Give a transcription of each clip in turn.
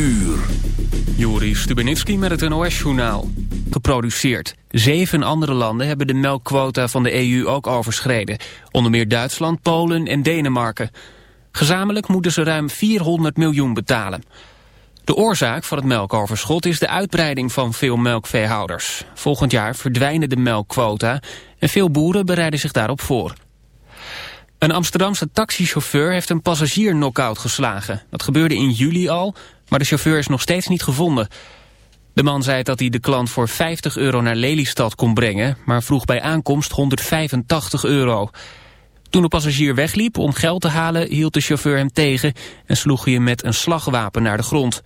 uur. Juri Stubenitski met het NOS-journaal. Geproduceerd. Zeven andere landen hebben de melkquota van de EU ook overschreden. Onder meer Duitsland, Polen en Denemarken. Gezamenlijk moeten ze ruim 400 miljoen betalen. De oorzaak van het melkoverschot is de uitbreiding van veel melkveehouders. Volgend jaar verdwijnen de melkquota en veel boeren bereiden zich daarop voor. Een Amsterdamse taxichauffeur heeft een passagier knock-out geslagen. Dat gebeurde in juli al, maar de chauffeur is nog steeds niet gevonden. De man zei dat hij de klant voor 50 euro naar Lelystad kon brengen... maar vroeg bij aankomst 185 euro. Toen de passagier wegliep om geld te halen, hield de chauffeur hem tegen... en sloeg hij hem met een slagwapen naar de grond.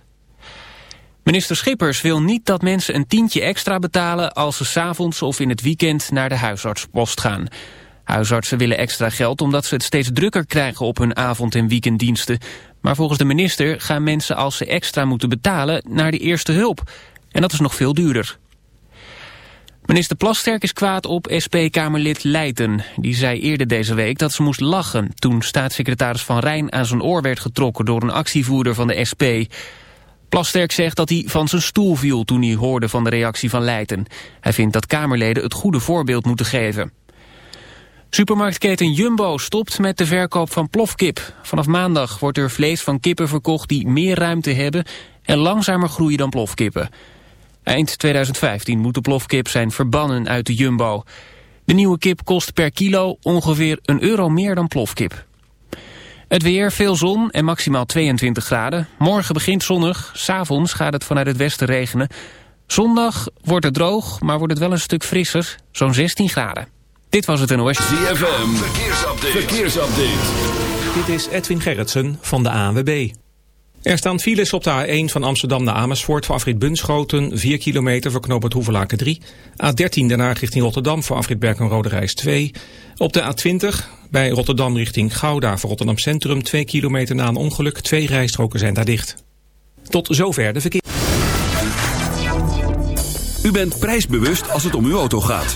Minister Schippers wil niet dat mensen een tientje extra betalen... als ze s'avonds of in het weekend naar de huisartspost gaan... Huisartsen willen extra geld omdat ze het steeds drukker krijgen op hun avond- en weekenddiensten. Maar volgens de minister gaan mensen als ze extra moeten betalen naar de eerste hulp. En dat is nog veel duurder. Minister Plasterk is kwaad op SP-Kamerlid Leijten. Die zei eerder deze week dat ze moest lachen... toen staatssecretaris Van Rijn aan zijn oor werd getrokken... door een actievoerder van de SP. Plasterk zegt dat hij van zijn stoel viel toen hij hoorde van de reactie van Leijten. Hij vindt dat Kamerleden het goede voorbeeld moeten geven. Supermarktketen Jumbo stopt met de verkoop van plofkip. Vanaf maandag wordt er vlees van kippen verkocht die meer ruimte hebben... en langzamer groeien dan plofkippen. Eind 2015 moet de plofkip zijn verbannen uit de Jumbo. De nieuwe kip kost per kilo ongeveer een euro meer dan plofkip. Het weer, veel zon en maximaal 22 graden. Morgen begint zonnig, s'avonds gaat het vanuit het westen regenen. Zondag wordt het droog, maar wordt het wel een stuk frisser, zo'n 16 graden. Dit was het NOS. ZFM, verkeersupdate. verkeersupdate. Dit is Edwin Gerritsen van de ANWB. Er staan files op de A1 van Amsterdam naar Amersfoort voor afrit Bunschoten, 4 kilometer voor knooppunt Hoevelaken 3. A13 daarna richting Rotterdam voor afrit Berk en Rode Reis 2. Op de A20 bij Rotterdam richting Gouda voor Rotterdam Centrum 2 kilometer na een ongeluk. Twee rijstroken zijn daar dicht. Tot zover de verkeer. U bent prijsbewust als het om uw auto gaat.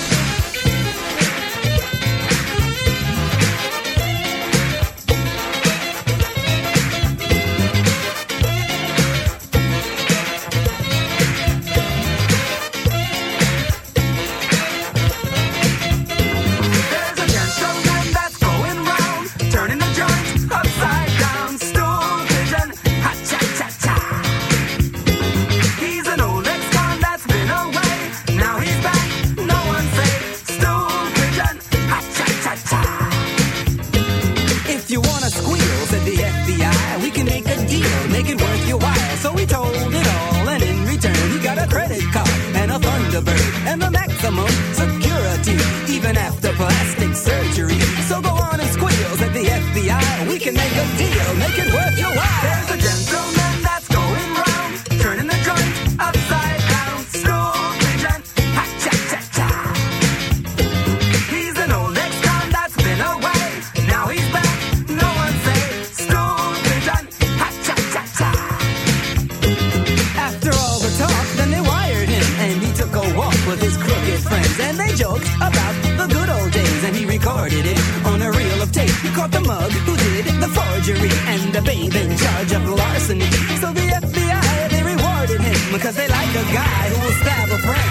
Cause they like a guy who will stab a friend.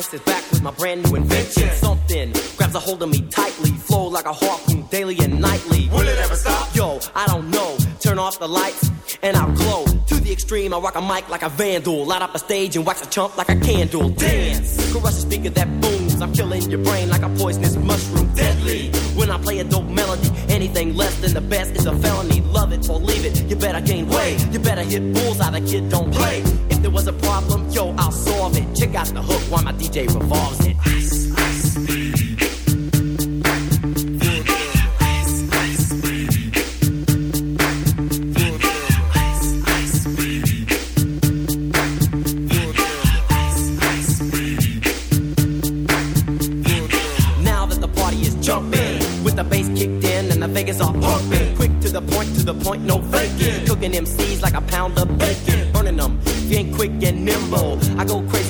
Ice is back with my brand new invention. Something grabs a hold of me tightly. Flow like a harpoon daily and nightly. Will it ever stop? Yo, I don't know. Turn off the lights and I'll glow. To the extreme, I rock a mic like a vandal. Light up a stage and wax a chump like a candle. Dance. Crush a speaker that booms. I'm killing your brain like a poisonous mushroom. Deadly. When I play a dope melody, anything less than the best is a felony. Love it or leave it. You better gain weight. You better hit bullseye. The kid don't play. If there was a problem, yo, I'll solve it. Out the hook while my DJ revolves it. Ice, ice, baby. Now that the party is jumping, with the bass kicked in and the Vegas are pumping. Quick to the point, to the point, no faking. Cooking MCs like a pound of bacon. Burning them, if you ain't quick and nimble. I go crazy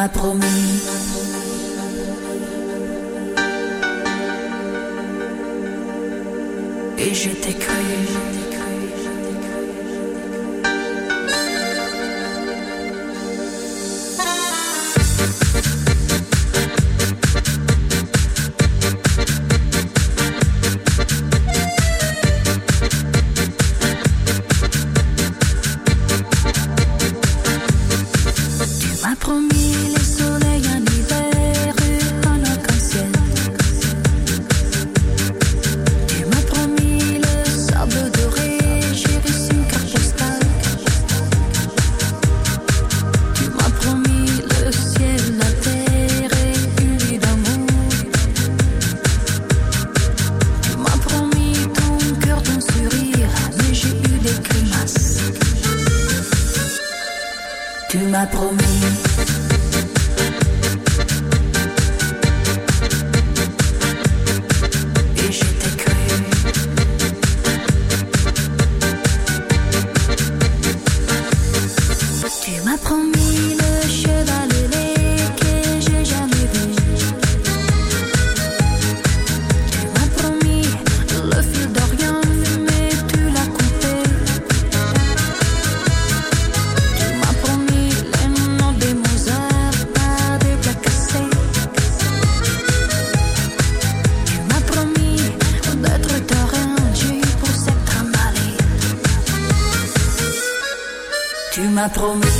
m'a promis promis.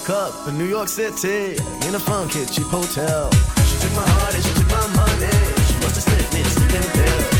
woke up in New York City in a funky cheap hotel. She took my heart and she took my money. She must have slipped me a sleeping pill.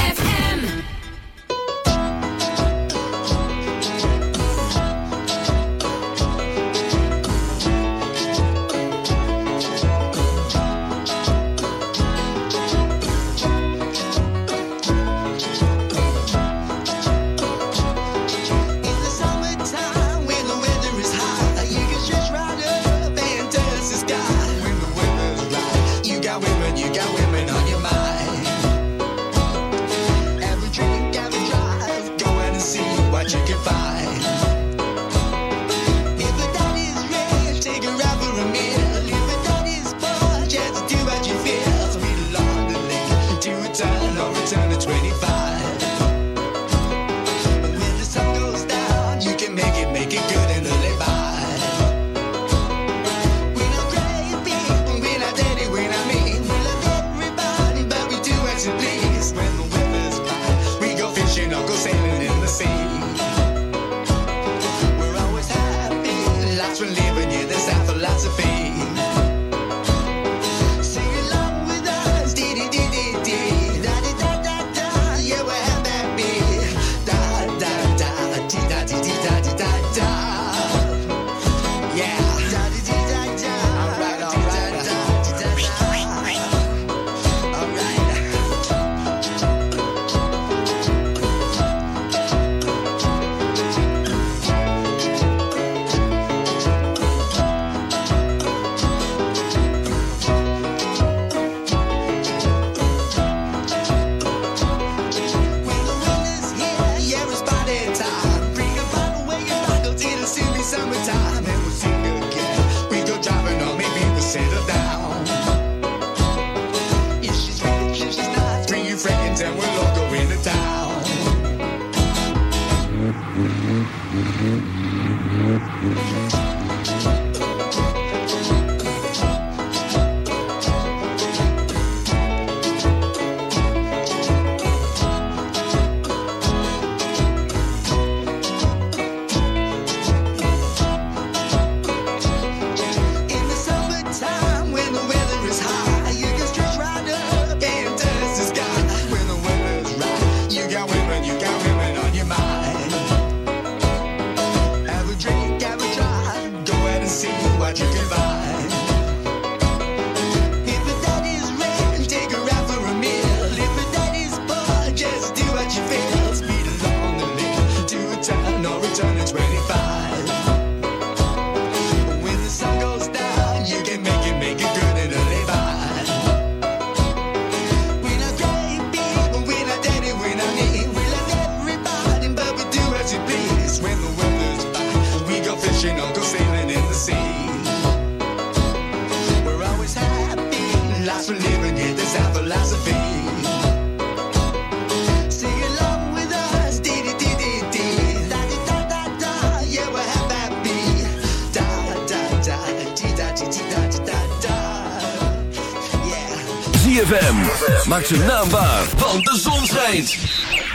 maakt zijn naam waar, want de zon schijnt.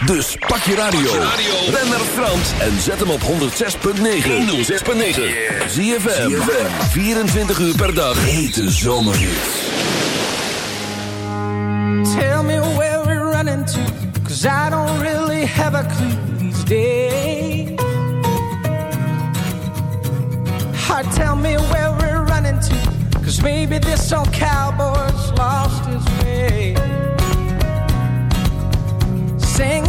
Dus pak je radio, Ben naar Frans en zet hem op 106.9. 106.9. Zie je 24 uur per dag. Hete zomer Tell me where we're running to, cause I don't really have a clue these days. Heart, tell me where we're running to, cause maybe this old cowboy's lost his way. sing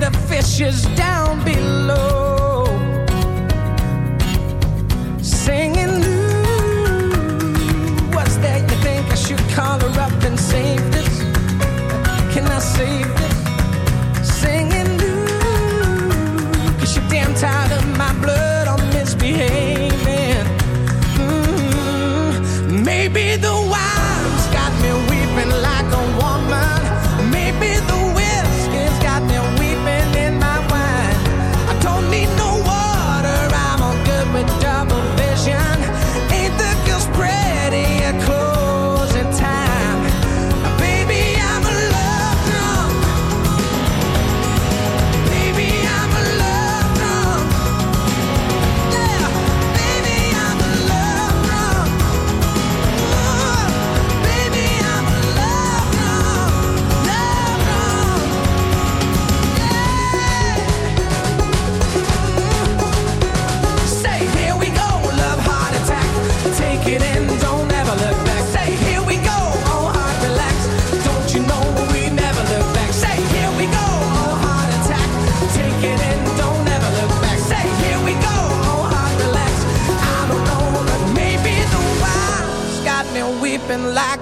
the fishes down below Singing ooh, what's that you think I should call her up and save this? Can I save this? Singing ooh, cause you're damn tired of my blood on misbehaving mm -hmm. Maybe the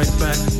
right back.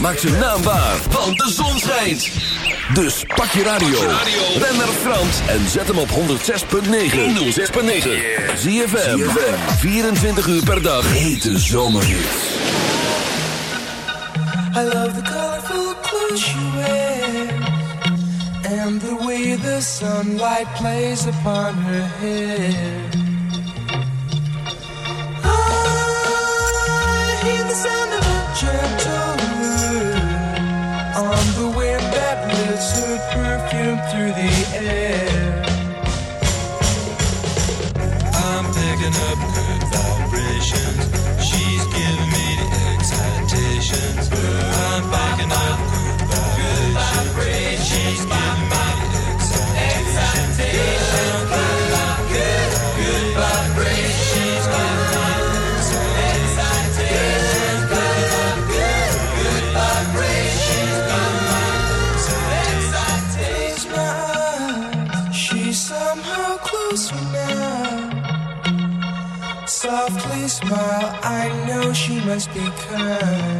Maak zijn naam waar, want de zon schijnt. Dus pak je radio. Ben naar Frans en zet hem op 106.9. 106.9. ZFM. 24 uur per dag. Hete zomerhits. I love the colorful clothes she wears and the way the sunlight plays upon her hair. Picking up good vibrations. She's giving me the excitations. I'm picking up good vibrations. She's giving me the excitations. Must be kind.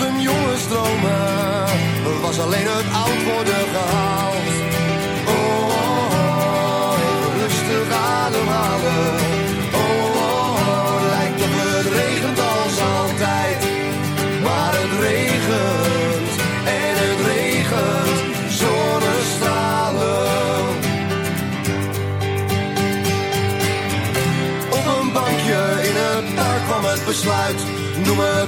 een jonge stromen. Was alleen het oud worden gehaald. Oh, oh, oh even rustig ademhalen. Oh, oh, oh, lijkt op het regent als altijd. Maar het regent en het regent zonnestralen. Op een bankje in het park kwam het besluit. Noem het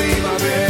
arriba, ven.